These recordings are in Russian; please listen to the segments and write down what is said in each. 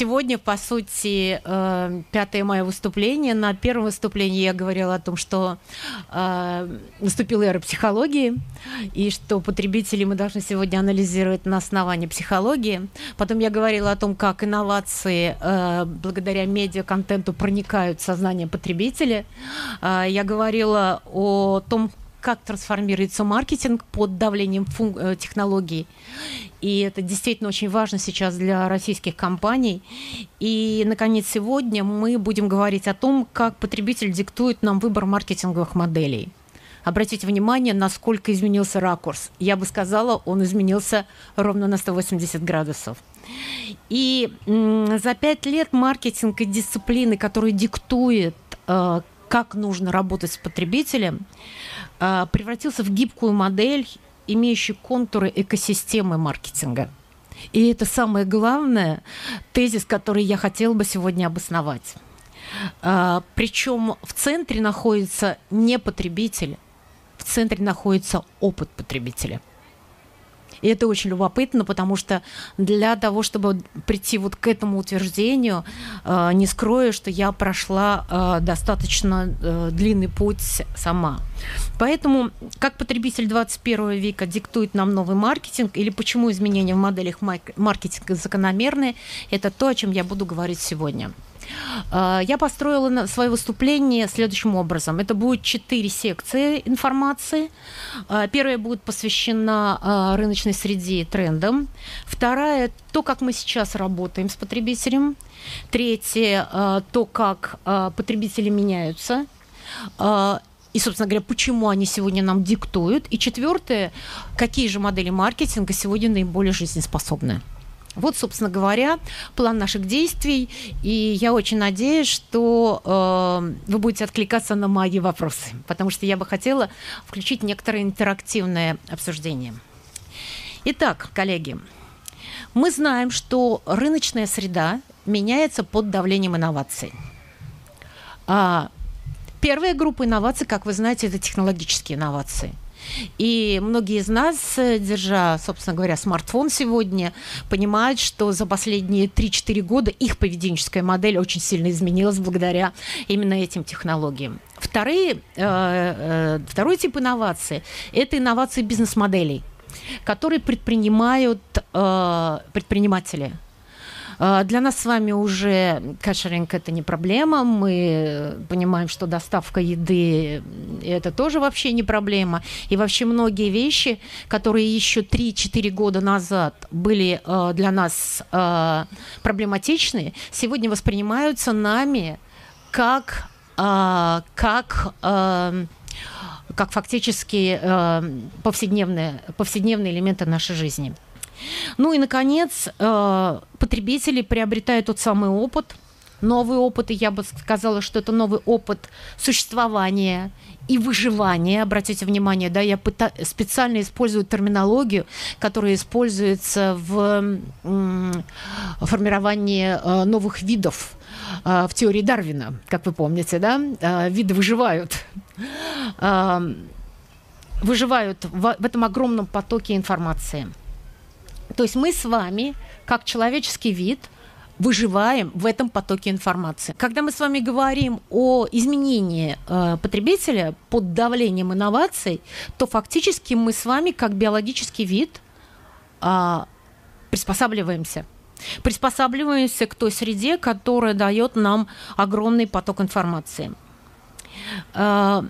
Сегодня, по сути, э, пятое мое выступление. На первом выступлении я говорила о том, что э, наступила эра психологии, и что потребителей мы должны сегодня анализировать на основании психологии. Потом я говорила о том, как инновации э, благодаря медиа-контенту проникают в сознание потребителя. Я говорила о том, как трансформируется маркетинг под давлением фун- э, технологий. И это действительно очень важно сейчас для российских компаний. И, наконец, сегодня мы будем говорить о том, как потребитель диктует нам выбор маркетинговых моделей. Обратите внимание, насколько изменился ракурс. Я бы сказала, он изменился ровно на 180 градусов. И за пять лет маркетинг и дисциплины, которые диктует, э, как нужно работать с потребителем, превратился в гибкую модель, имеющую контуры экосистемы маркетинга. И это самое главное тезис, который я хотела бы сегодня обосновать. А, Причем в центре находится не потребитель, в центре находится опыт потребителя – и это очень любопытно, потому что для того, чтобы прийти вот к этому утверждению, э, не скрою, что я прошла э, достаточно э, длинный путь сама. Поэтому как потребитель 21 века диктует нам новый маркетинг или почему изменения в моделях маркетинга закономерны, это то, о чем я буду говорить сегодня. А, я построила свое выступление следующим образом. Это будет четыре секции информации. А, первая будет посвящена а, рыночной среде и трендам. Вторая – то, как мы сейчас работаем с потребителем. Третье – то, как потребители меняются и, собственно говоря, почему они сегодня нам диктуют. И четвертое, какие же модели маркетинга сегодня наиболее жизнеспособны. Вот, собственно говоря, план наших действий. И я очень надеюсь, что э, вы будете откликаться на мои вопросы, потому что я бы хотела включить некоторое интерактивное обсуждение. Итак, коллеги, мы знаем, что рыночная среда меняется под давлением инноваций. А первая группа инноваций, как вы знаете, это технологические инновации – и многие из нас, э, держа, собственно говоря, смартфон сегодня, понимают, что за последние 3-4 года их поведенческая модель очень сильно изменилась благодаря именно этим технологиям. Вторые, э, э, второй тип инноваций – это инновации бизнес-моделей, которые предпринимают предприниматели – а, для нас с вами уже кэшеринг это не проблема. Мы понимаем, что доставка еды это тоже вообще не проблема. И вообще многие вещи, которые еще 3-4 года назад были а, для нас а, проблематичны, сегодня воспринимаются нами как, как как фактически повседневные, повседневные элементы нашей жизни. Ну и, наконец, э, потребители приобретают тот самый опыт, новый опыт, и я бы сказала, что это новый опыт существования и выживания. Обратите внимание, да, я специально использую терминологию, которая используется в формировании э, новых видов э, в теории Дарвина, как вы помните, да, виды выживают выживают в, в этом огромном потоке информации. То есть мы с вами, как человеческий вид, выживаем в этом потоке информации. Когда мы с вами говорим о изменении э, потребителя под давлением инноваций, то фактически мы с вами, как биологический вид, э, приспосабливаемся. Приспосабливаемся к той среде, которая дает нам огромный поток информации. Э,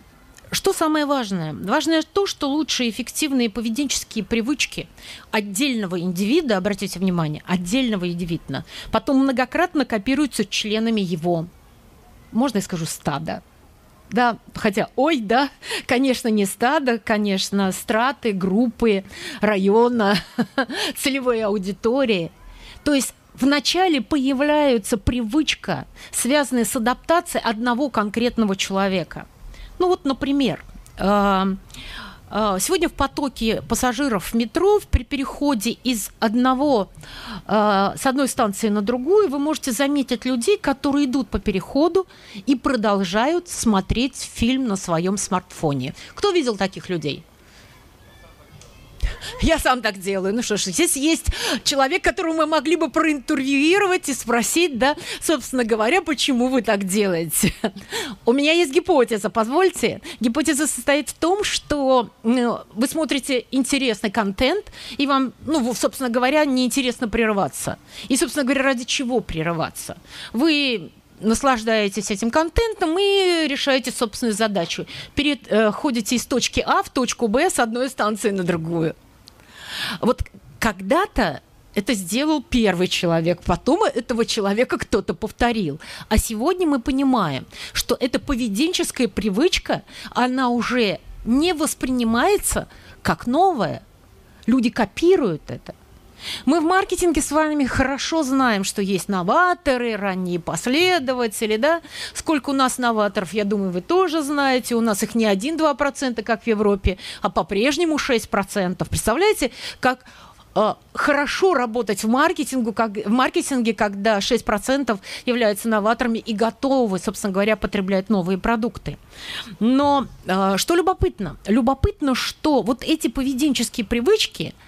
что самое важное? Важное то, что лучшие эффективные поведенческие привычки отдельного индивида, обратите внимание, отдельного индивида, потом многократно копируются членами его, можно я скажу, стада. Да, хотя, ой, да, конечно, не стадо, конечно, страты, группы, района, целевой аудитории. То есть вначале появляется привычка, связанная с адаптацией одного конкретного человека – ну вот, например, э, э, Сегодня в потоке пассажиров в метро при переходе из одного, э, с одной станции на другую вы можете заметить людей, которые идут по переходу и продолжают смотреть фильм на своем смартфоне. Кто видел таких людей? Я сам так делаю. Ну что ж, здесь есть человек, которого мы могли бы проинтервьюировать и спросить, да, собственно говоря, почему вы так делаете. У меня есть гипотеза, позвольте. Гипотеза состоит в том, что ну, вы смотрите интересный контент, и вам, ну, собственно говоря, неинтересно прерываться. И, собственно говоря, ради чего прерываться? Вы наслаждаетесь этим контентом и решаете собственную задачу. Переходите э, из точки А в точку Б с одной станции на другую. Вот когда-то это сделал первый человек, потом этого человека кто-то повторил. А сегодня мы понимаем, что эта поведенческая привычка, она уже не воспринимается как новая. Люди копируют это. Мы в маркетинге с вами хорошо знаем, что есть новаторы, ранние последователи, да? Сколько у нас новаторов, я думаю, вы тоже знаете. У нас их не 1-2%, как в Европе, а по-прежнему 6%. Представляете, как э, хорошо работать в, маркетингу, как, в маркетинге, когда 6% являются новаторами и готовы, собственно говоря, потреблять новые продукты. Но э, что любопытно? Любопытно, что вот эти поведенческие привычки –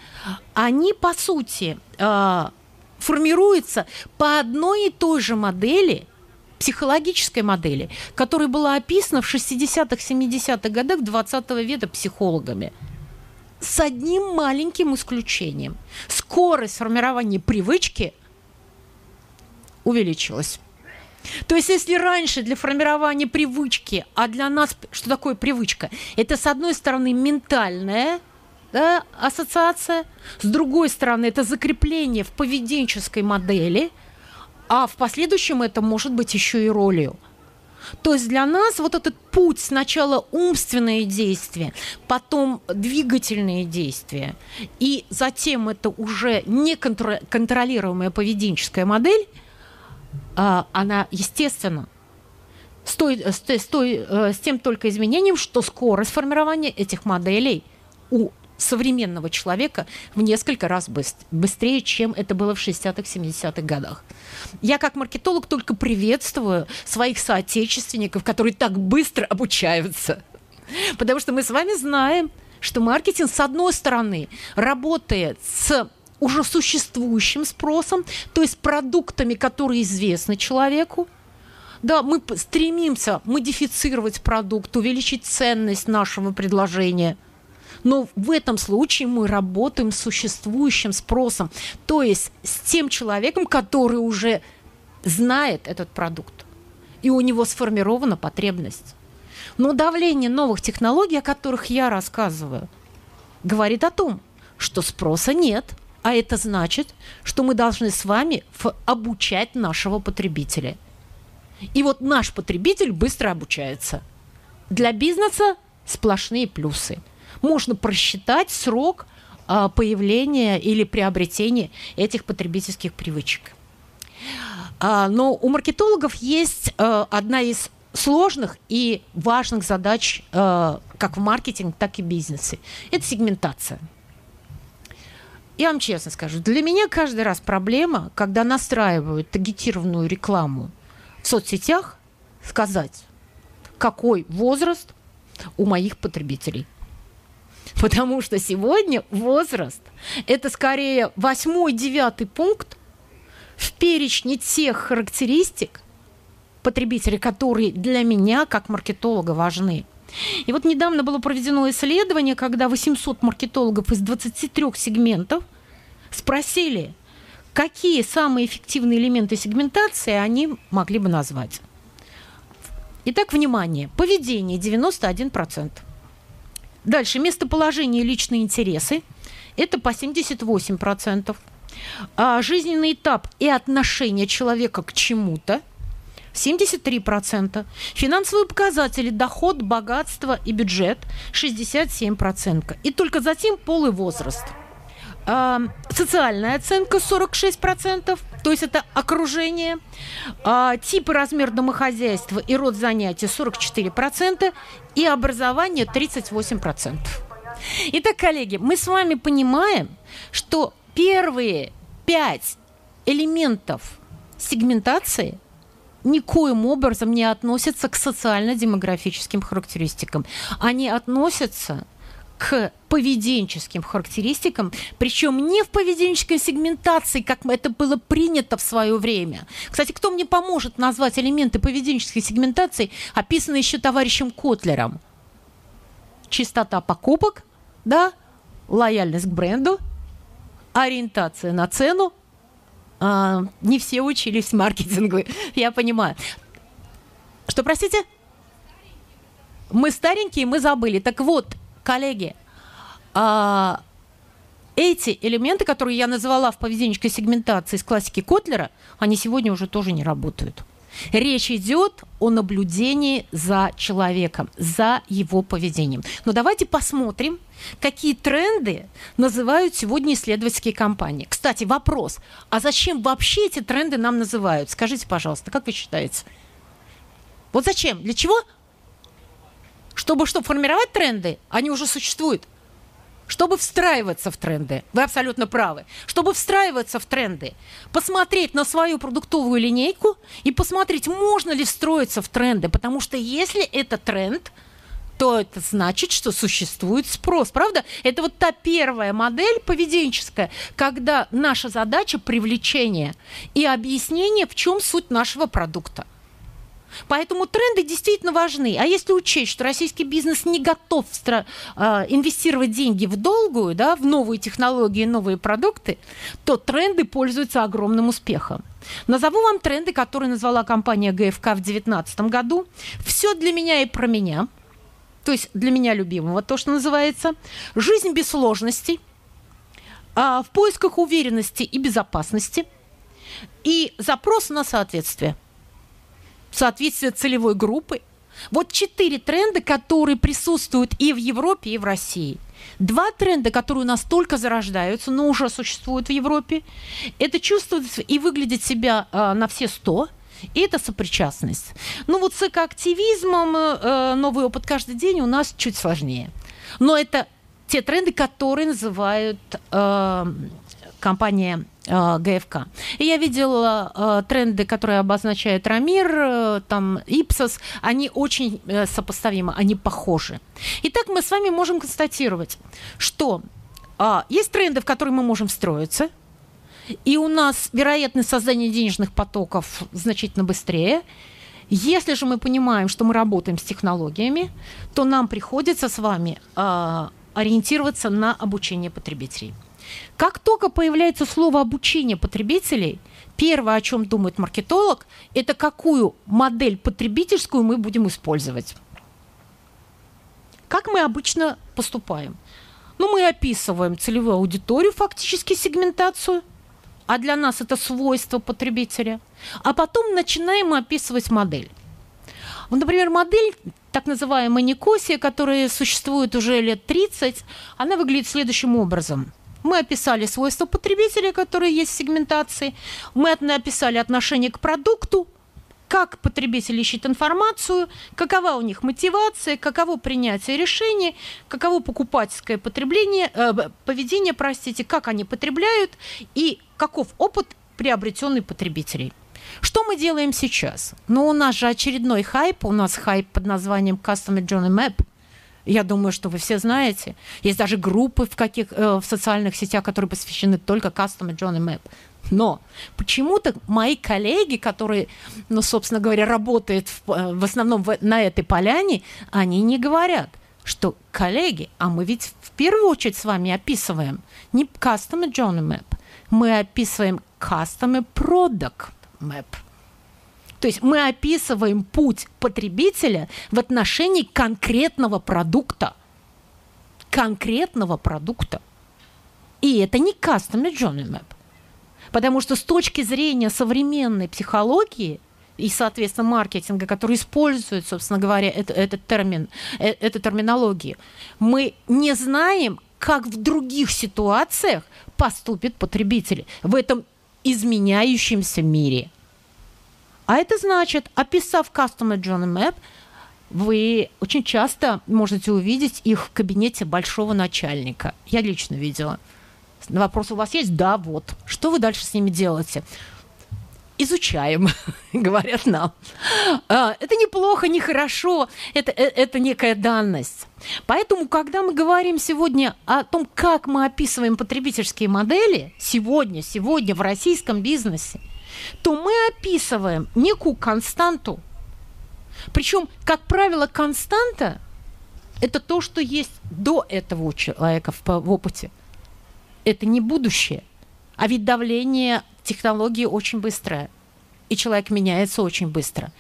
они, по сути, э, формируются по одной и той же модели, психологической модели, которая была описана в 60-х, 70-х годах 20 века психологами. С одним маленьким исключением. Скорость формирования привычки увеличилась. То есть, если раньше для формирования привычки, а для нас что такое привычка? Это, с одной стороны, ментальная – да, ассоциация. С другой стороны, это закрепление в поведенческой модели, а в последующем это может быть еще и ролью. То есть для нас вот этот путь сначала умственные действия, потом двигательные действия, и затем это уже неконтролируемая поведенческая модель, а, она, естественно, с, той, с, той, э, с тем только изменением, что скорость формирования этих моделей у современного человека в несколько раз быстрее, чем это было в 60-х, 70-х годах. Я как маркетолог только приветствую своих соотечественников, которые так быстро обучаются. Потому что мы с вами знаем, что маркетинг, с одной стороны, работает с уже существующим спросом, то есть продуктами, которые известны человеку, да, мы стремимся модифицировать продукт, увеличить ценность нашего предложения – но в этом случае мы работаем с существующим спросом, то есть с тем человеком, который уже знает этот продукт, и у него сформирована потребность. Но давление новых технологий, о которых я рассказываю, говорит о том, что спроса нет, а это значит, что мы должны с вами обучать нашего потребителя. И вот наш потребитель быстро обучается. Для бизнеса сплошные плюсы – можно просчитать срок а, появления или приобретения этих потребительских привычек. А, но у маркетологов есть а, одна из сложных и важных задач как в маркетинге, так и в бизнесе. Это сегментация. Я вам честно скажу, для меня каждый раз проблема, когда настраивают таргетированную рекламу в соцсетях, сказать, какой возраст у моих потребителей. Потому что сегодня возраст – это скорее восьмой-девятый пункт в перечне тех характеристик потребителей, которые для меня как маркетолога важны. И вот недавно было проведено исследование, когда 800 маркетологов из 23 сегментов спросили, какие самые эффективные элементы сегментации они могли бы назвать. Итак, внимание, поведение 91%. Дальше местоположение и личные интересы. Это по 78%. А жизненный этап и отношение человека к чему-то 73%. Финансовые показатели, доход, богатство и бюджет 67%. И только затем пол и возраст – а, социальная оценка 46%, то есть это окружение, а, тип и размер домохозяйства и род занятий 44% и образование 38%. Итак, коллеги, мы с вами понимаем, что первые пять элементов сегментации никоим образом не относятся к социально-демографическим характеристикам. Они относятся к поведенческим характеристикам, причем не в поведенческой сегментации, как это было принято в свое время. Кстати, кто мне поможет назвать элементы поведенческой сегментации, описанные еще товарищем Котлером? Чистота покупок, да, лояльность к бренду, ориентация на цену, а, не все учились маркетингу, я понимаю. Что, простите? Мы старенькие, мы забыли. Так вот, коллеги, а, эти элементы, которые я назвала в поведенческой сегментации из классики Котлера, они сегодня уже тоже не работают. Речь идет о наблюдении за человеком, за его поведением. Но давайте посмотрим, какие тренды называют сегодня исследовательские компании. Кстати, вопрос, а зачем вообще эти тренды нам называют? Скажите, пожалуйста, как вы считаете? Вот зачем? Для чего? Чтобы что, формировать тренды? Они уже существуют чтобы встраиваться в тренды. Вы абсолютно правы. Чтобы встраиваться в тренды, посмотреть на свою продуктовую линейку и посмотреть, можно ли встроиться в тренды. Потому что если это тренд, то это значит, что существует спрос. Правда? Это вот та первая модель поведенческая, когда наша задача привлечение и объяснение, в чем суть нашего продукта. Поэтому тренды действительно важны. А если учесть, что российский бизнес не готов а, инвестировать деньги в долгую, да, в новые технологии, новые продукты, то тренды пользуются огромным успехом. Назову вам тренды, которые назвала компания ГФК в 2019 году. Все для меня и про меня. То есть для меня любимого, то, что называется. Жизнь без сложностей. А, в поисках уверенности и безопасности. И запрос на соответствие соответствие целевой группы. Вот четыре тренда, которые присутствуют и в Европе, и в России. Два тренда, которые у нас только зарождаются, но уже существуют в Европе. Это чувствовать и выглядеть себя э, на все сто. И это сопричастность. Ну вот с экоактивизмом, э, новый опыт каждый день у нас чуть сложнее. Но это те тренды, которые называют э, компания э, ГФК. И я видела э, тренды, которые обозначают Рамир, э, там Ипсос, они очень э, сопоставимы, они похожи. Итак, мы с вами можем констатировать, что э, есть тренды, в которые мы можем встроиться, и у нас вероятность создания денежных потоков значительно быстрее. Если же мы понимаем, что мы работаем с технологиями, то нам приходится с вами э, ориентироваться на обучение потребителей. Как только появляется слово обучение потребителей, первое, о чем думает маркетолог, это какую модель потребительскую мы будем использовать. Как мы обычно поступаем? Ну, мы описываем целевую аудиторию, фактически сегментацию, а для нас это свойство потребителя. А потом начинаем описывать модель. Вот, например, модель, так называемая Никосия, которая существует уже лет 30, она выглядит следующим образом – мы описали свойства потребителя, которые есть в сегментации. Мы описали отношение к продукту, как потребитель ищет информацию, какова у них мотивация, каково принятие решений, каково покупательское потребление, э, поведение, простите, как они потребляют и каков опыт приобретенный потребителей. Что мы делаем сейчас? Ну, у нас же очередной хайп, у нас хайп под названием Customer Journey Map – я думаю, что вы все знаете. Есть даже группы в, каких, э, в социальных сетях, которые посвящены только Custom John и Map. Но почему-то мои коллеги, которые, ну, собственно говоря, работают в, э, в основном в, на этой поляне, они не говорят, что, коллеги, а мы ведь в первую очередь с вами описываем не Custom John Map, мы описываем Custom Product Map – то есть мы описываем путь потребителя в отношении конкретного продукта. Конкретного продукта. И это не Customer Journey Map. Потому что с точки зрения современной психологии и, соответственно, маркетинга, который использует, собственно говоря, это, этот термин, э, эту терминологию, мы не знаем, как в других ситуациях поступит потребитель в этом изменяющемся мире – а это значит, описав Customer Journey Map, вы очень часто можете увидеть их в кабинете большого начальника. Я лично видела. Вопрос у вас есть? Да, вот. Что вы дальше с ними делаете? изучаем, говорят нам. А, это неплохо, нехорошо, это, э, это некая данность. Поэтому, когда мы говорим сегодня о том, как мы описываем потребительские модели, сегодня, сегодня в российском бизнесе, то мы описываем некую константу. Причем, как правило, константа – это то, что есть до этого у человека в, в опыте. Это не будущее. А ведь давление технологии очень быстрое. И человек меняется очень быстро.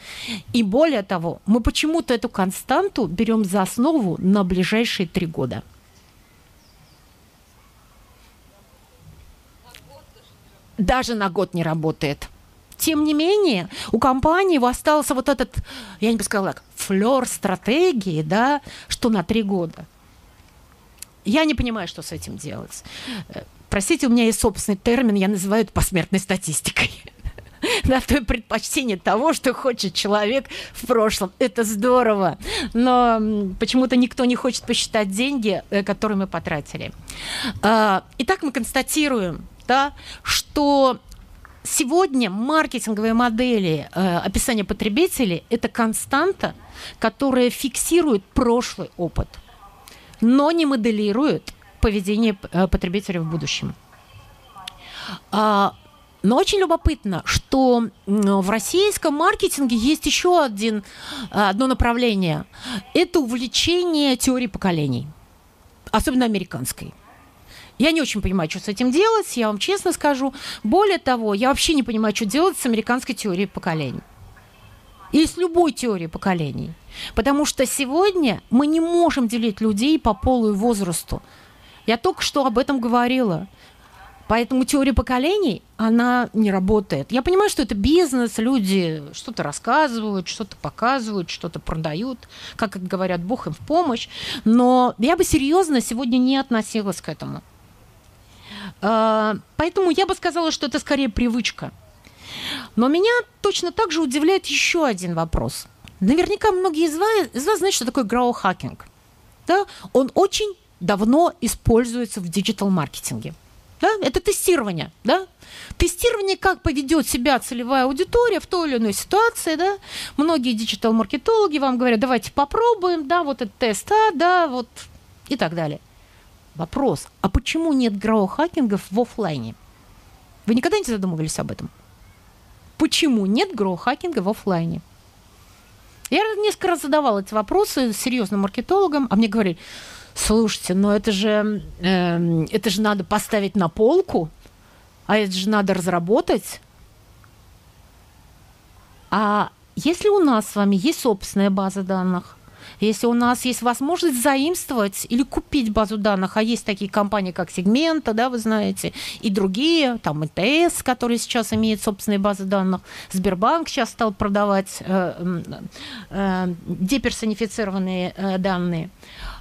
И более того, мы почему-то эту константу берем за основу на ближайшие три года. Даже на год не работает. Тем не менее, у компании остался вот этот, я не бы сказала так, флер стратегии, да, что на три года. Я не понимаю, что с этим делать. Э, простите, у меня есть собственный термин, я называю это посмертной статистикой. Да, то предпочтение того, что хочет человек в прошлом. Это здорово. Но почему-то никто не хочет посчитать деньги, э, которые мы потратили. А, итак, мы констатируем, да, что Сегодня маркетинговые модели э, описания потребителей – это константа, которая фиксирует прошлый опыт, но не моделирует поведение э, потребителя в будущем. А, но очень любопытно, что в российском маркетинге есть еще один, одно направление. Это увлечение теорией поколений, особенно американской. Я не очень понимаю, что с этим делать, я вам честно скажу. Более того, я вообще не понимаю, что делать с американской теорией поколений. И с любой теорией поколений. Потому что сегодня мы не можем делить людей по полу и возрасту. Я только что об этом говорила. Поэтому теория поколений, она не работает. Я понимаю, что это бизнес, люди что-то рассказывают, что-то показывают, что-то продают, как говорят, Бог им в помощь. Но я бы серьезно сегодня не относилась к этому. А, поэтому я бы сказала, что это скорее привычка. Но меня точно так же удивляет еще один вопрос. Наверняка многие из вас, из вас знают, что такое гроу-хакинг. Да? Он очень давно используется в диджитал-маркетинге. Да? Это тестирование. Да? Тестирование, как поведет себя целевая аудитория в той или иной ситуации. Да? Многие диджитал-маркетологи вам говорят, давайте попробуем, да, вот этот тест, а, да, вот и так далее. Вопрос, а почему нет гроу-хакингов в офлайне? Вы никогда не задумывались об этом? Почему нет гроу-хакинга в офлайне? Я несколько раз задавала эти вопросы серьезным маркетологам, а мне говорили, слушайте, но это же, э, это же надо поставить на полку, а это же надо разработать. А если у нас с вами есть собственная база данных, если у нас есть возможность заимствовать или купить базу данных, а есть такие компании, как Сегмента, да, вы знаете, и другие, там МТС, который сейчас имеет собственные базы данных, Сбербанк сейчас стал продавать э, э, деперсонифицированные э, данные.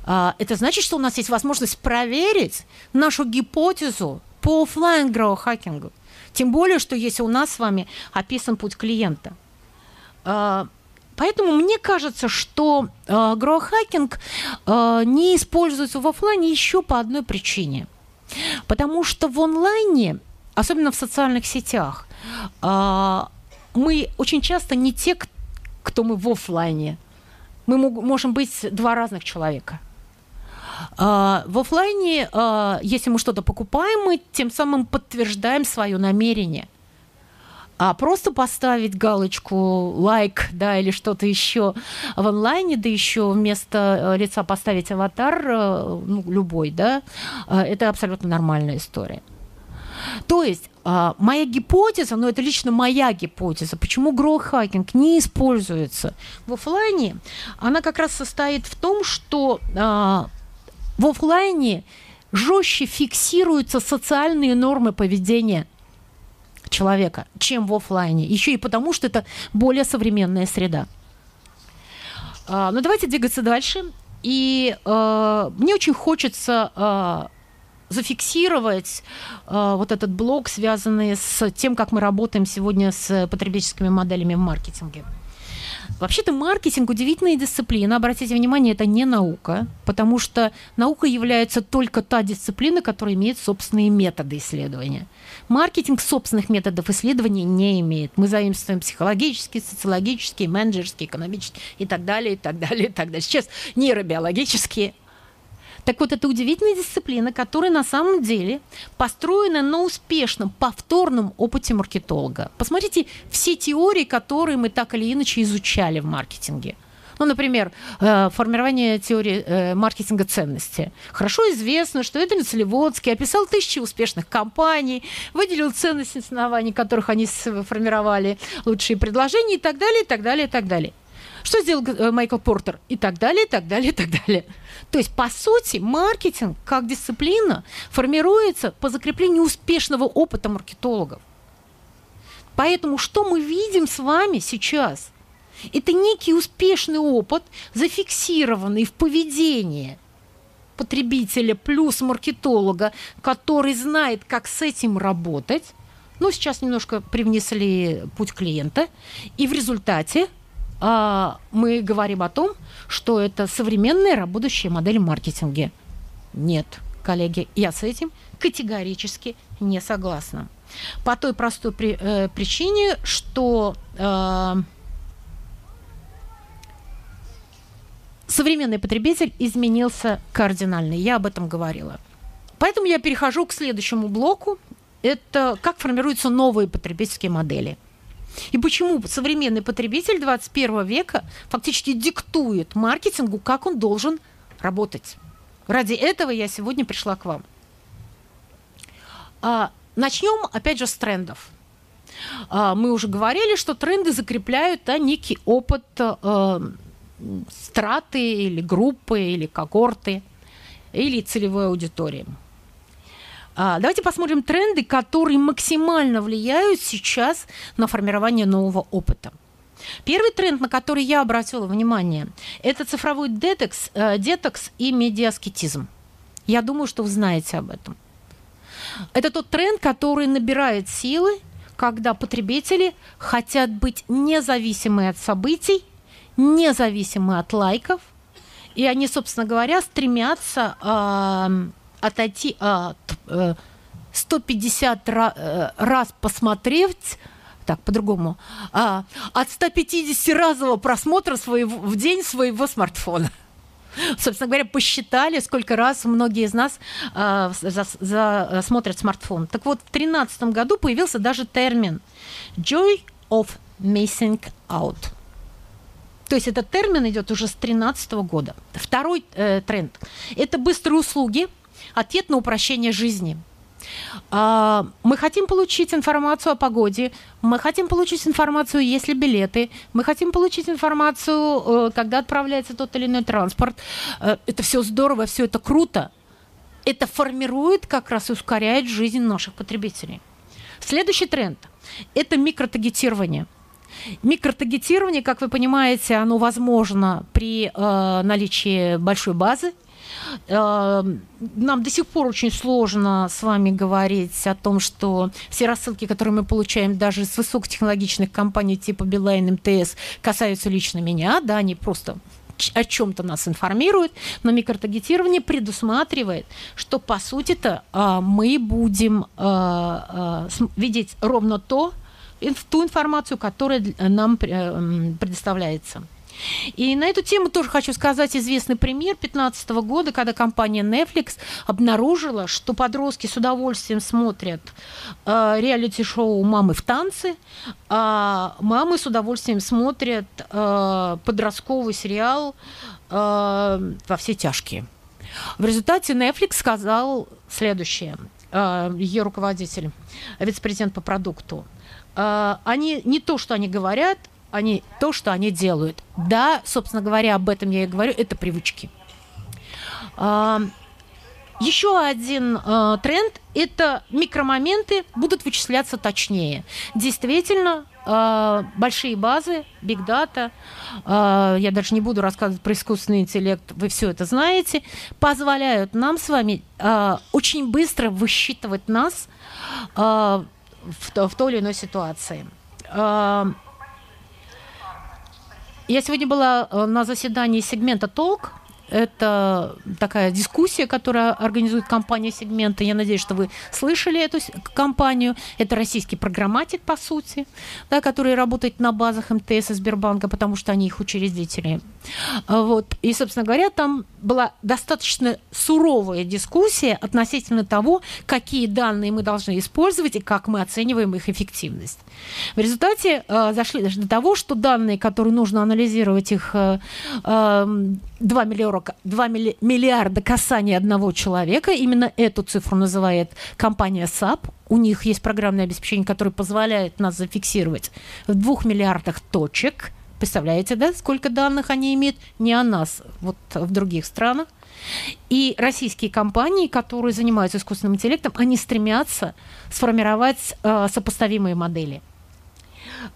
Э, это значит, что у нас есть возможность проверить нашу гипотезу по офлайн гроу-хакингу. Тем более, что если у нас с вами описан путь клиента. Э, Поэтому мне кажется, что э, гроу-хакинг э, не используется в офлайне еще по одной причине. Потому что в онлайне, особенно в социальных сетях, э, мы очень часто не те, кто мы в офлайне. Мы можем быть два разных человека. Uh, в офлайне, uh, если мы что-то покупаем, мы тем самым подтверждаем свое намерение – а просто поставить галочку лайк, да, или что-то еще в онлайне, да еще вместо э, лица поставить аватар, э, ну, любой, да, э, это абсолютно нормальная история. То есть а, моя гипотеза, но это лично моя гипотеза, почему гроу-хакинг не используется в офлайне, она как раз состоит в том, что а, в офлайне жестче фиксируются социальные нормы поведения человека, чем в офлайне. Еще и потому, что это более современная среда. А, но давайте двигаться дальше. И э, мне очень хочется э, зафиксировать э, вот этот блок, связанный с тем, как мы работаем сегодня с потребительскими моделями в маркетинге. Вообще-то маркетинг удивительная дисциплина. Обратите внимание, это не наука, потому что наука является только та дисциплина, которая имеет собственные методы исследования. Маркетинг собственных методов исследования не имеет. Мы заимствуем психологические, социологические, менеджерские, экономические и так далее, и так далее, и так далее. Сейчас нейробиологические. Так вот, это удивительная дисциплина, которая на самом деле построена на успешном повторном опыте маркетолога. Посмотрите все теории, которые мы так или иначе изучали в маркетинге – ну, например, э, формирование теории э, маркетинга ценности. Хорошо известно, что Эдвин Целеводский описал тысячи успешных компаний, выделил ценности оснований, которых они сформировали лучшие предложения и так далее, и так далее, и так далее. Что сделал э, Майкл Портер? И так далее, и так далее, и так далее. То есть, по сути, маркетинг как дисциплина формируется по закреплению успешного опыта маркетологов. Поэтому что мы видим с вами сейчас – это некий успешный опыт, зафиксированный в поведении потребителя плюс маркетолога, который знает, как с этим работать. Ну, сейчас немножко привнесли путь клиента. И в результате а, мы говорим о том, что это современная работающая модель в маркетинге. Нет, коллеги, я с этим категорически не согласна. По той простой при, э, причине, что э, современный потребитель изменился кардинально. Я об этом говорила. Поэтому я перехожу к следующему блоку. Это как формируются новые потребительские модели. И почему современный потребитель 21 века фактически диктует маркетингу, как он должен работать. Ради этого я сегодня пришла к вам. А, начнем, опять же, с трендов. А, мы уже говорили, что тренды закрепляют а, некий опыт а, страты или группы, или когорты, или целевой аудитории. А, давайте посмотрим тренды, которые максимально влияют сейчас на формирование нового опыта. Первый тренд, на который я обратила внимание, это цифровой детекс, э, детокс и медиаскетизм. Я думаю, что вы знаете об этом. Это тот тренд, который набирает силы, когда потребители хотят быть независимы от событий независимы от лайков, и они, собственно говоря, стремятся э, отойти от э, 150 ra- э, раз посмотреть так, по-другому, а, от 150-разового просмотра своего, в день своего смартфона. Собственно говоря, посчитали, сколько раз многие из нас э, за, за, смотрят смартфон. Так вот, в 2013 году появился даже термин «joy of missing out». То есть этот термин идет уже с 2013 года. Второй э, тренд – это быстрые услуги, ответ на упрощение жизни. А, мы хотим получить информацию о погоде, мы хотим получить информацию, есть ли билеты, мы хотим получить информацию, э, когда отправляется тот или иной транспорт. Э, это все здорово, все это круто. Это формирует, как раз ускоряет жизнь наших потребителей. Следующий тренд – это микротагетирование – Микротагетирование, как вы понимаете, оно возможно при э, наличии большой базы. Э, нам до сих пор очень сложно с вами говорить о том, что все рассылки, которые мы получаем даже с высокотехнологичных компаний типа Билайн, МТС, касаются лично меня, да, они просто о чем-то нас информируют, но микротагетирование предусматривает, что по сути-то э, мы будем э, э, видеть ровно то, ту информацию, которая нам э, предоставляется. И на эту тему тоже хочу сказать известный пример 2015 года, когда компания Netflix обнаружила, что подростки с удовольствием смотрят э, реалити-шоу «Мамы в танце», а мамы с удовольствием смотрят э, подростковый сериал э, «Во все тяжкие». В результате Netflix сказал следующее. Э, ее руководитель, вице-президент по продукту – э, они не то, что они говорят, они то, что они делают. Да, собственно говоря, об этом я и говорю, это привычки. Э, еще один э, тренд – это микромоменты будут вычисляться точнее. Действительно, э, большие базы, big data, э, я даже не буду рассказывать про искусственный интеллект, вы все это знаете, позволяют нам с вами э, очень быстро высчитывать нас э, в, в той или иной ситуации. Я сегодня была э, на заседании сегмента «Толк», Это такая дискуссия, которая организует компания «Сегменты». Я надеюсь, что вы слышали эту компанию. Это российский программатик, по сути, да, который работает на базах МТС и Сбербанка, потому что они их учредители. А, вот. И, собственно говоря, там была достаточно суровая дискуссия относительно того, какие данные мы должны использовать и как мы оцениваем их эффективность. В результате э, зашли даже до того, что данные, которые нужно анализировать, их э, э, 2, миллиарда, 2 миллиарда касаний одного человека, именно эту цифру называет компания SAP, у них есть программное обеспечение, которое позволяет нас зафиксировать в двух миллиардах точек – Представляете, да, сколько данных они имеют? Не о нас, вот в других странах. И российские компании, которые занимаются искусственным интеллектом, они стремятся сформировать э, сопоставимые модели.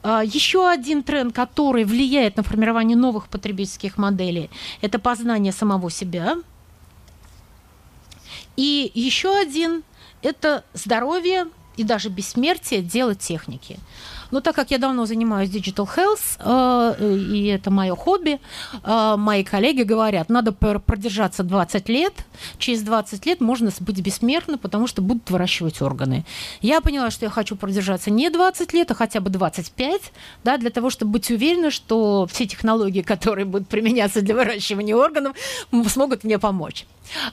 Э, еще один тренд, который влияет на формирование новых потребительских моделей, это познание самого себя. И еще один – это здоровье и даже бессмертие – дело техники. Но так как я давно занимаюсь digital health, э, и это мое хобби, э, мои коллеги говорят, надо продержаться 20 лет, через 20 лет можно быть бессмертным, потому что будут выращивать органы. Я поняла, что я хочу продержаться не 20 лет, а хотя бы 25, да, для того, чтобы быть уверена, что все технологии, которые будут применяться для выращивания органов, смогут мне помочь.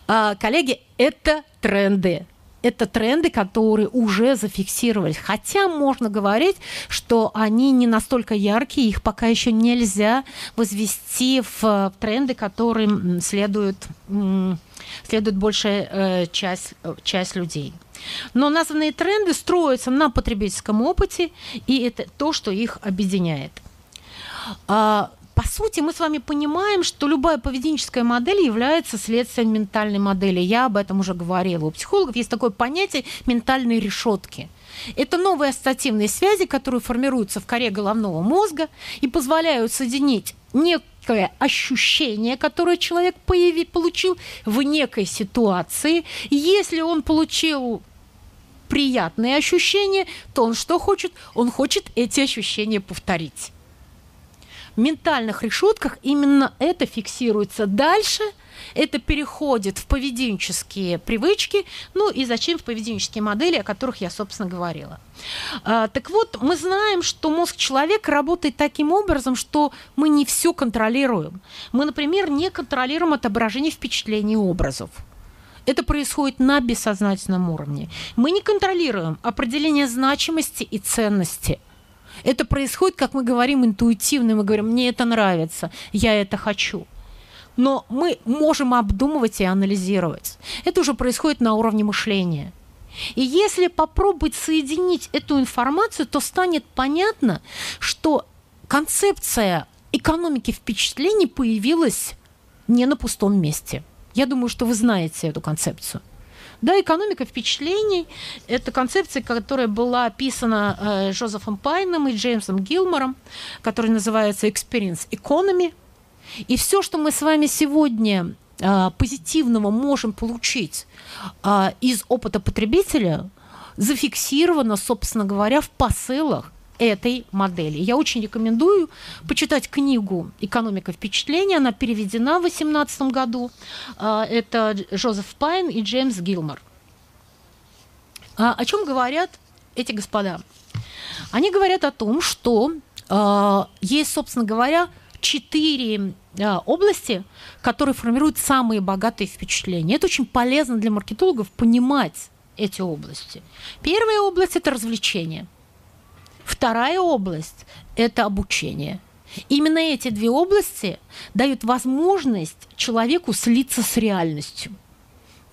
А, коллеги, это тренды это тренды, которые уже зафиксировались. Хотя можно говорить, что они не настолько яркие, их пока еще нельзя возвести в тренды, которым следует, следует большая э, часть, часть людей. Но названные тренды строятся на потребительском опыте, и это то, что их объединяет. По сути, мы с вами понимаем, что любая поведенческая модель является следствием ментальной модели. Я об этом уже говорила. У психологов есть такое понятие ментальной решетки. Это новые ассоциативные связи, которые формируются в коре головного мозга и позволяют соединить некое ощущение, которое человек появи, получил в некой ситуации. Если он получил приятные ощущения, то он что хочет? Он хочет эти ощущения повторить ментальных решетках именно это фиксируется. Дальше это переходит в поведенческие привычки, ну и зачем в поведенческие модели, о которых я, собственно, говорила. А, так вот, мы знаем, что мозг человека работает таким образом, что мы не все контролируем. Мы, например, не контролируем отображение впечатлений образов. Это происходит на бессознательном уровне. Мы не контролируем определение значимости и ценности – это происходит, как мы говорим, интуитивно. Мы говорим, мне это нравится, я это хочу. Но мы можем обдумывать и анализировать. Это уже происходит на уровне мышления. И если попробовать соединить эту информацию, то станет понятно, что концепция экономики впечатлений появилась не на пустом месте. Я думаю, что вы знаете эту концепцию. Да, экономика впечатлений – это концепция, которая была описана э, Жозефом Пайном и Джеймсом Гилмором, которая называется «Experience Economy». И все, что мы с вами сегодня э, позитивного можем получить э, из опыта потребителя, зафиксировано, собственно говоря, в посылах этой модели. Я очень рекомендую почитать книгу «Экономика впечатления». Она переведена в 2018 году. А, это Жозеф Пайн и Джеймс Гилмор. А, о чем говорят эти господа? Они говорят о том, что а, есть, собственно говоря, четыре области, которые формируют самые богатые впечатления. Это очень полезно для маркетологов понимать эти области. Первая область – это развлечение – Вторая область – это обучение. Именно эти две области дают возможность человеку слиться с реальностью.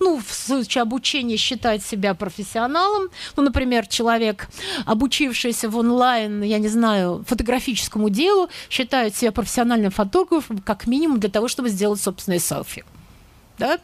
Ну, в случае обучения считать себя профессионалом. Ну, например, человек, обучившийся в онлайн, я не знаю, фотографическому делу, считает себя профессиональным фотографом как минимум для того, чтобы сделать собственное селфи. Да?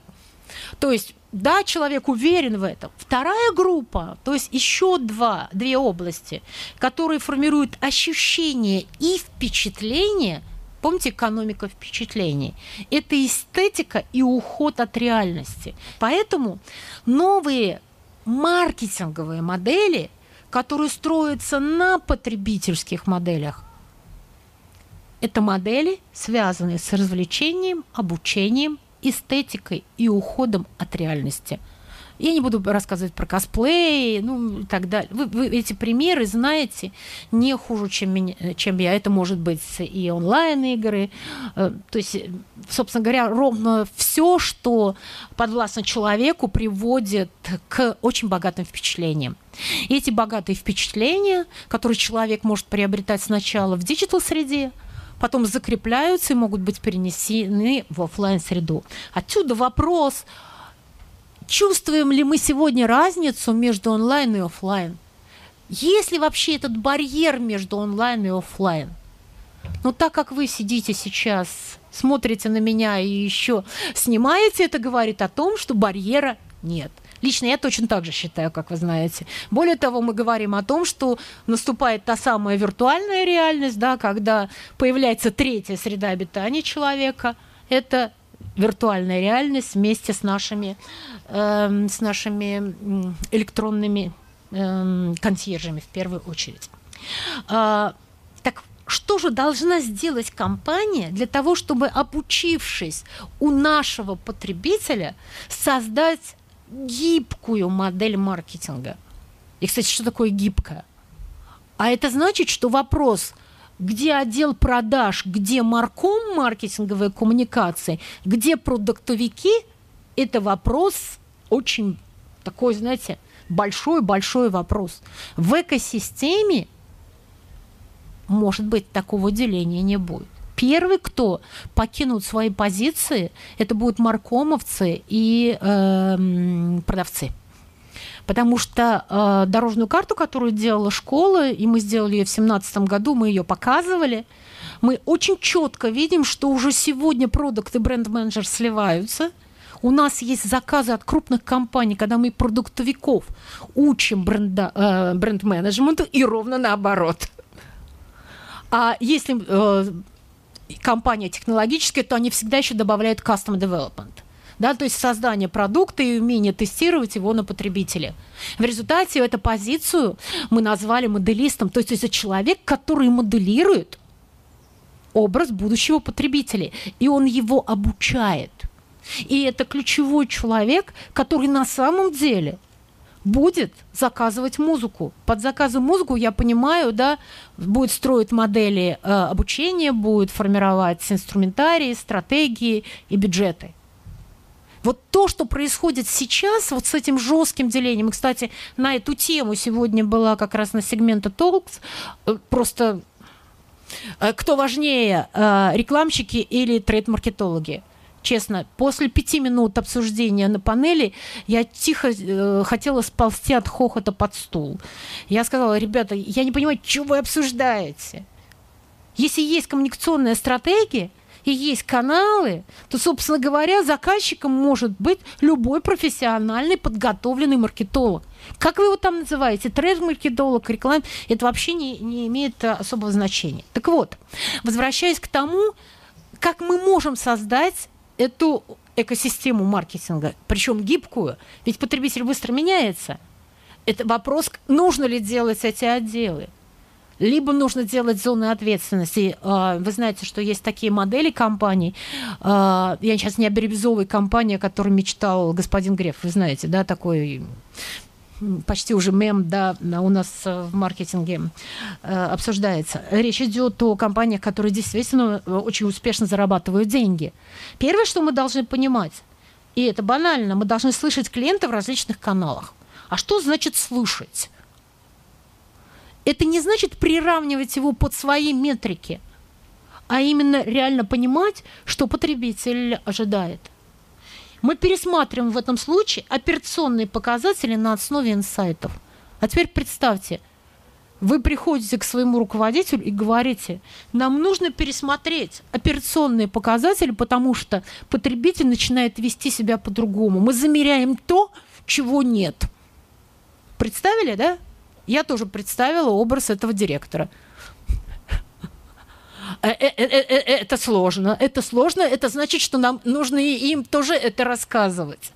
То есть да, человек уверен в этом. Вторая группа, то есть еще два, две области, которые формируют ощущение и впечатление, помните, экономика впечатлений, это эстетика и уход от реальности. Поэтому новые маркетинговые модели, которые строятся на потребительских моделях, это модели, связанные с развлечением, обучением эстетикой и уходом от реальности – я не буду рассказывать про косплей, ну и так далее. Вы, вы эти примеры знаете не хуже, чем, меня, чем я. Это может быть и онлайн-игры. Э, то есть, собственно говоря, ровно все, что подвластно человеку, приводит к очень богатым впечатлениям. И эти богатые впечатления, которые человек может приобретать сначала в диджитал-среде, потом закрепляются и могут быть перенесены в офлайн среду Отсюда вопрос – Чувствуем ли мы сегодня разницу между онлайн и офлайн? Есть ли вообще этот барьер между онлайн и офлайн? Но так как вы сидите сейчас, смотрите на меня и еще снимаете, это говорит о том, что барьера нет. Лично я точно так же считаю, как вы знаете. Более того, мы говорим о том, что наступает та самая виртуальная реальность, да, когда появляется третья среда обитания человека. Это виртуальная реальность вместе с нашими, э, с нашими электронными э, консьержами в первую очередь. Э, так что же должна сделать компания для того, чтобы, обучившись у нашего потребителя, создать гибкую модель маркетинга? И, кстати, что такое гибкая? А это значит, что вопрос – где отдел продаж, где марком маркетинговые коммуникации, где продуктовики, это вопрос очень такой, знаете, большой-большой вопрос. В экосистеме, может быть, такого деления не будет. Первый, кто покинут свои позиции, это будут маркомовцы и э, продавцы. Потому что э, дорожную карту, которую делала школа, и мы сделали ее в 2017 году, мы ее показывали, мы очень четко видим, что уже сегодня продукт и бренд-менеджер сливаются. У нас есть заказы от крупных компаний, когда мы продуктовиков учим бренда, э, бренд-менеджменту, и ровно наоборот. А если э, компания технологическая, то они всегда еще добавляют custom development да, то есть создание продукта и умение тестировать его на потребителе. В результате эту позицию мы назвали моделистом, то есть это человек, который моделирует образ будущего потребителя, и он его обучает. И это ключевой человек, который на самом деле будет заказывать музыку. Под заказом музыку, я понимаю, да, будет строить модели э, обучения, будет формировать инструментарии, стратегии и бюджеты. Вот то, что происходит сейчас, вот с этим жестким делением, и, кстати, на эту тему сегодня была как раз на сегменте Talks, э, просто э, кто важнее, э, рекламщики или трейд-маркетологи? Честно, после пяти минут обсуждения на панели я тихо э, хотела сползти от хохота под стул. Я сказала, ребята, я не понимаю, что вы обсуждаете. Если есть коммуникационная стратегия, и есть каналы, то, собственно говоря, заказчиком может быть любой профессиональный подготовленный маркетолог. Как вы его там называете? Трейд-маркетолог, реклам? Это вообще не, не имеет особого значения. Так вот, возвращаясь к тому, как мы можем создать эту экосистему маркетинга, причем гибкую, ведь потребитель быстро меняется. Это вопрос, нужно ли делать эти отделы либо нужно делать зоны ответственности. А, вы знаете, что есть такие модели компаний. А, я сейчас не о бирюзовой компании, о которой мечтал господин Греф. Вы знаете, да, такой почти уже мем, да, у нас в маркетинге э, обсуждается. Речь идет о компаниях, которые действительно э, очень успешно зарабатывают деньги. Первое, что мы должны понимать, и это банально, мы должны слышать клиента в различных каналах. А что значит слушать? это не значит приравнивать его под свои метрики, а именно реально понимать, что потребитель ожидает. Мы пересматриваем в этом случае операционные показатели на основе инсайтов. А теперь представьте, вы приходите к своему руководителю и говорите, нам нужно пересмотреть операционные показатели, потому что потребитель начинает вести себя по-другому. Мы замеряем то, чего нет. Представили, да? я тоже представила образ этого директора. Э, э, э, это сложно, это сложно, это значит, что нам нужно им тоже это рассказывать.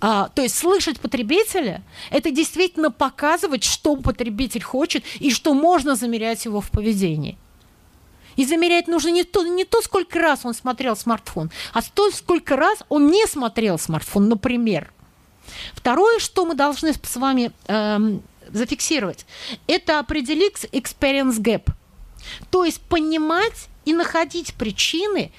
А, то есть слышать потребителя – это действительно показывать, что потребитель хочет и что можно замерять его в поведении. И замерять нужно не то, не то, сколько раз он смотрел смартфон, а то, сколько раз он не смотрел смартфон, например. Второе, что мы должны с вами эм, зафиксировать, это определить experience gap. То есть понимать и находить причины,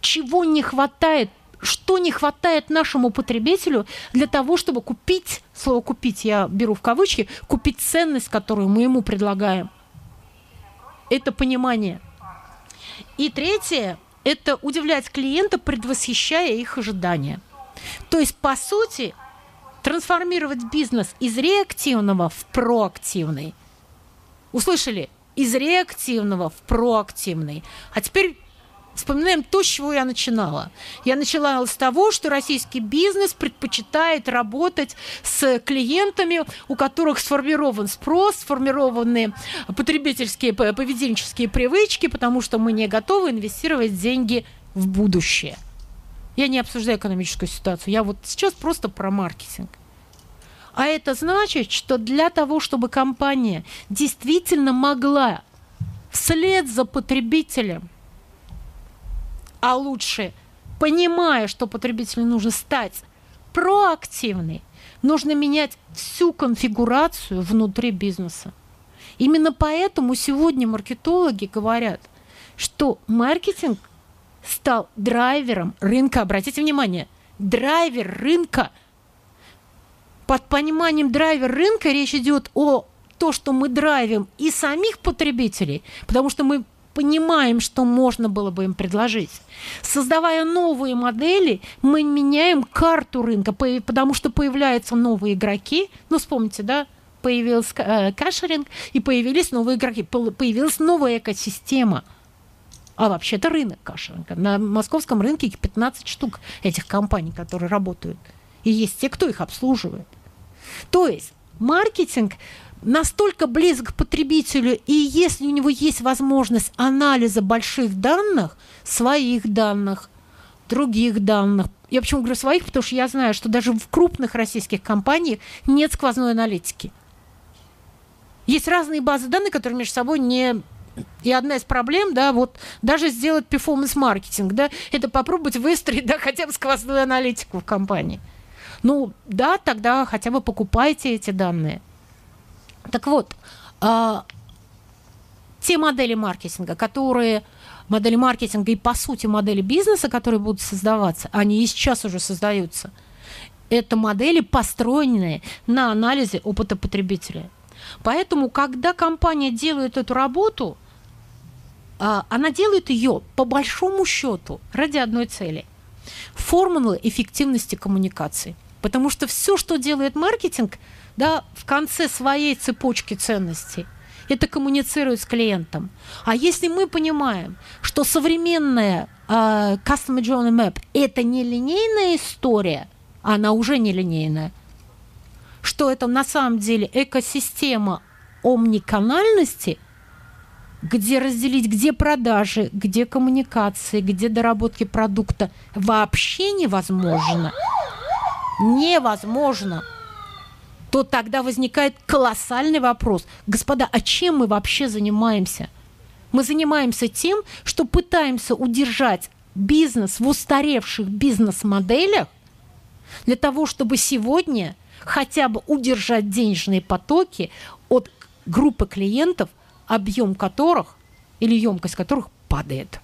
чего не хватает что не хватает нашему потребителю для того, чтобы купить, слово купить я беру в кавычки, купить ценность, которую мы ему предлагаем. Это понимание. И третье – это удивлять клиента, предвосхищая их ожидания. То есть, по сути, трансформировать бизнес из реактивного в проактивный. Услышали? Из реактивного в проактивный. А теперь Вспоминаем то, с чего я начинала. Я начала с того, что российский бизнес предпочитает работать с клиентами, у которых сформирован спрос, сформированы потребительские поведенческие привычки, потому что мы не готовы инвестировать деньги в будущее. Я не обсуждаю экономическую ситуацию, я вот сейчас просто про маркетинг. А это значит, что для того, чтобы компания действительно могла вслед за потребителем а лучше, понимая, что потребителю нужно стать проактивной, нужно менять всю конфигурацию внутри бизнеса. Именно поэтому сегодня маркетологи говорят, что маркетинг стал драйвером рынка. Обратите внимание, драйвер рынка. Под пониманием драйвер рынка речь идет о то, что мы драйвим и самих потребителей, потому что мы понимаем, что можно было бы им предложить. Создавая новые модели, мы меняем карту рынка, потому что появляются новые игроки. Ну, вспомните, да, появился э, кашеринг, и появились новые игроки, появилась новая экосистема. А вообще-то рынок кашеринга. На московском рынке 15 штук этих компаний, которые работают. И есть те, кто их обслуживает. То есть маркетинг настолько близок к потребителю, и если у него есть возможность анализа больших данных, своих данных, других данных, я почему говорю своих, потому что я знаю, что даже в крупных российских компаниях нет сквозной аналитики. Есть разные базы данных, которые между собой не и одна из проблем, да, вот даже сделать перформанс-маркетинг, да, это попробовать выстроить, да, хотя бы сквозную аналитику в компании. Ну, да, тогда хотя бы покупайте эти данные – так вот, а, те модели маркетинга, которые модели маркетинга и, по сути, модели бизнеса, которые будут создаваться, они и сейчас уже создаются, это модели, построенные на анализе опыта потребителя. Поэтому, когда компания делает эту работу, а, она делает ее по большому счету ради одной цели – формулы эффективности коммуникации. Потому что все, что делает маркетинг – да, в конце своей цепочки ценностей это коммуницирует с клиентом. А если мы понимаем, что современная э, Customer Journey Map – это не линейная история, она уже не линейная, что это на самом деле экосистема омниканальности, где разделить, где продажи, где коммуникации, где доработки продукта вообще невозможно. Невозможно – то тогда возникает колоссальный вопрос. Господа, а чем мы вообще занимаемся? Мы занимаемся тем, что пытаемся удержать бизнес в устаревших бизнес-моделях для того, чтобы сегодня хотя бы удержать денежные потоки от группы клиентов, объем которых или емкость которых падает.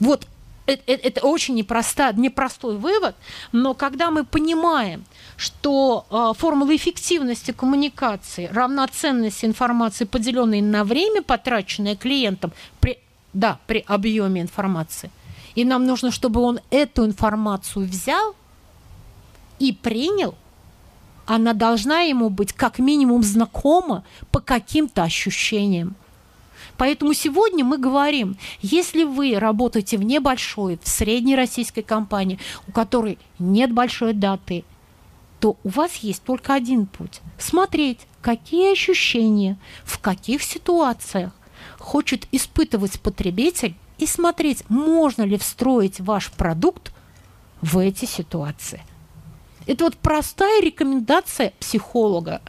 Вот это, это, это очень непросто, непростой вывод, но когда мы понимаем, что э, формула эффективности коммуникации равна ценности информации, поделенной на время, потраченное клиентом, при, да, при объеме информации, и нам нужно, чтобы он эту информацию взял и принял, она должна ему быть как минимум знакома по каким-то ощущениям. Поэтому сегодня мы говорим, если вы работаете в небольшой, в средней российской компании, у которой нет большой даты, то у вас есть только один путь – смотреть, какие ощущения, в каких ситуациях хочет испытывать потребитель и смотреть, можно ли встроить ваш продукт в эти ситуации. Это вот простая рекомендация психолога,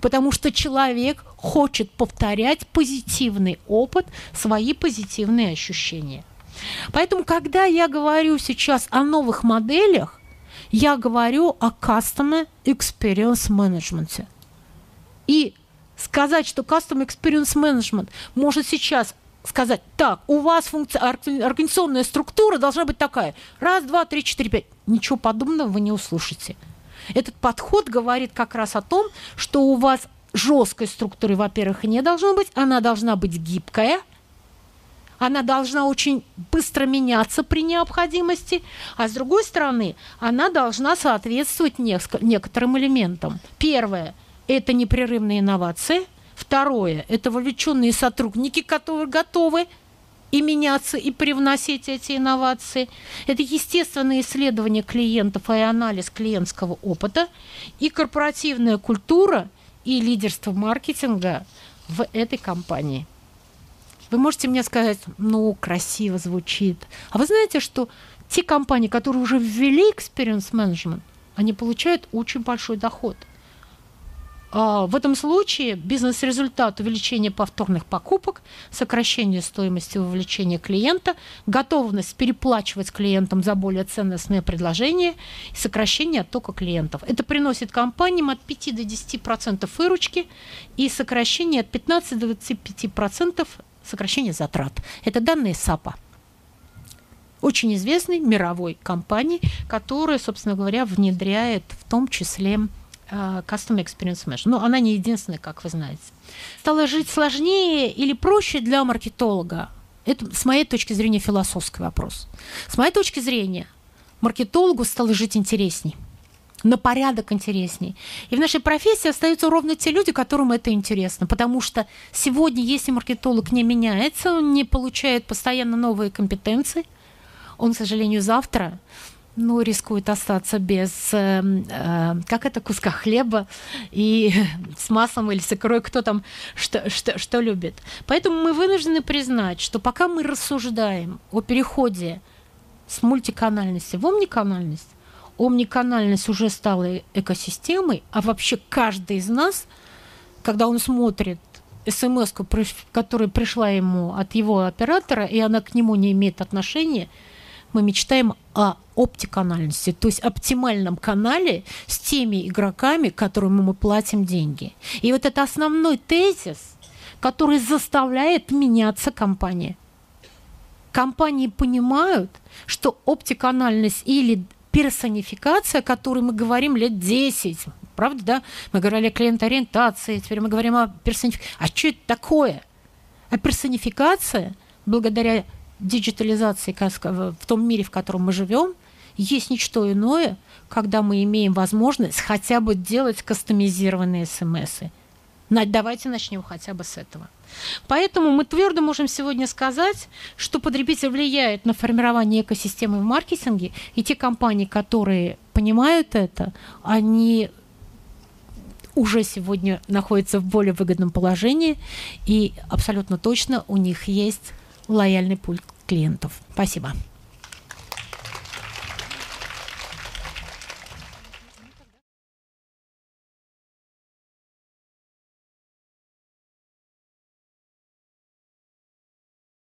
потому что человек хочет повторять позитивный опыт, свои позитивные ощущения. Поэтому, когда я говорю сейчас о новых моделях, я говорю о Customer Experience Management. И сказать, что Customer Experience Management может сейчас сказать, так, у вас функция, организационная структура должна быть такая. Раз, два, три, четыре, пять. Ничего подобного вы не услышите. Этот подход говорит как раз о том, что у вас жесткой структуры, во-первых, не должно быть, она должна быть гибкая, она должна очень быстро меняться при необходимости, а с другой стороны, она должна соответствовать некоторым элементам. Первое – это непрерывные инновации. Второе – это вовлеченные сотрудники, которые готовы и меняться, и привносить эти инновации. Это естественное исследование клиентов и анализ клиентского опыта, и корпоративная культура, и лидерство маркетинга в этой компании. Вы можете мне сказать, ну, красиво звучит. А вы знаете, что те компании, которые уже ввели experience management, они получают очень большой доход – в этом случае бизнес-результат увеличения повторных покупок, сокращение стоимости вовлечения клиента, готовность переплачивать клиентам за более ценностные предложения и сокращение оттока клиентов. Это приносит компаниям от 5 до 10% выручки и сокращение от 15 до 25% сокращения затрат. Это данные САПа очень известной мировой компании, которая, собственно говоря, внедряет в том числе Custom Experience Mesh. Но она не единственная, как вы знаете. Стало жить сложнее или проще для маркетолога? Это, с моей точки зрения, философский вопрос. С моей точки зрения, маркетологу стало жить интересней на порядок интересней. И в нашей профессии остаются ровно те люди, которым это интересно. Потому что сегодня, если маркетолог не меняется, он не получает постоянно новые компетенции, он, к сожалению, завтра ну, рискует остаться без, э, э, как это, куска хлеба и с маслом или с икрой, кто там что, что, что любит. Поэтому мы вынуждены признать, что пока мы рассуждаем о переходе с мультиканальности в омниканальность, омниканальность уже стала экосистемой, а вообще каждый из нас, когда он смотрит смс, которая пришла ему от его оператора, и она к нему не имеет отношения – мы мечтаем о оптиканальности, то есть оптимальном канале с теми игроками, которым мы платим деньги. И вот это основной тезис, который заставляет меняться компания. Компании понимают, что оптиканальность или персонификация, о которой мы говорим лет 10, правда, да? Мы говорили о клиентоориентации, теперь мы говорим о персонификации. А что это такое? А персонификация, благодаря диджитализации в том мире, в котором мы живем, есть ничто иное, когда мы имеем возможность хотя бы делать кастомизированные смс. Давайте начнем хотя бы с этого. Поэтому мы твердо можем сегодня сказать, что потребитель влияет на формирование экосистемы в маркетинге, и те компании, которые понимают это, они уже сегодня находятся в более выгодном положении, и абсолютно точно у них есть лояльный пульт клиентов. Спасибо.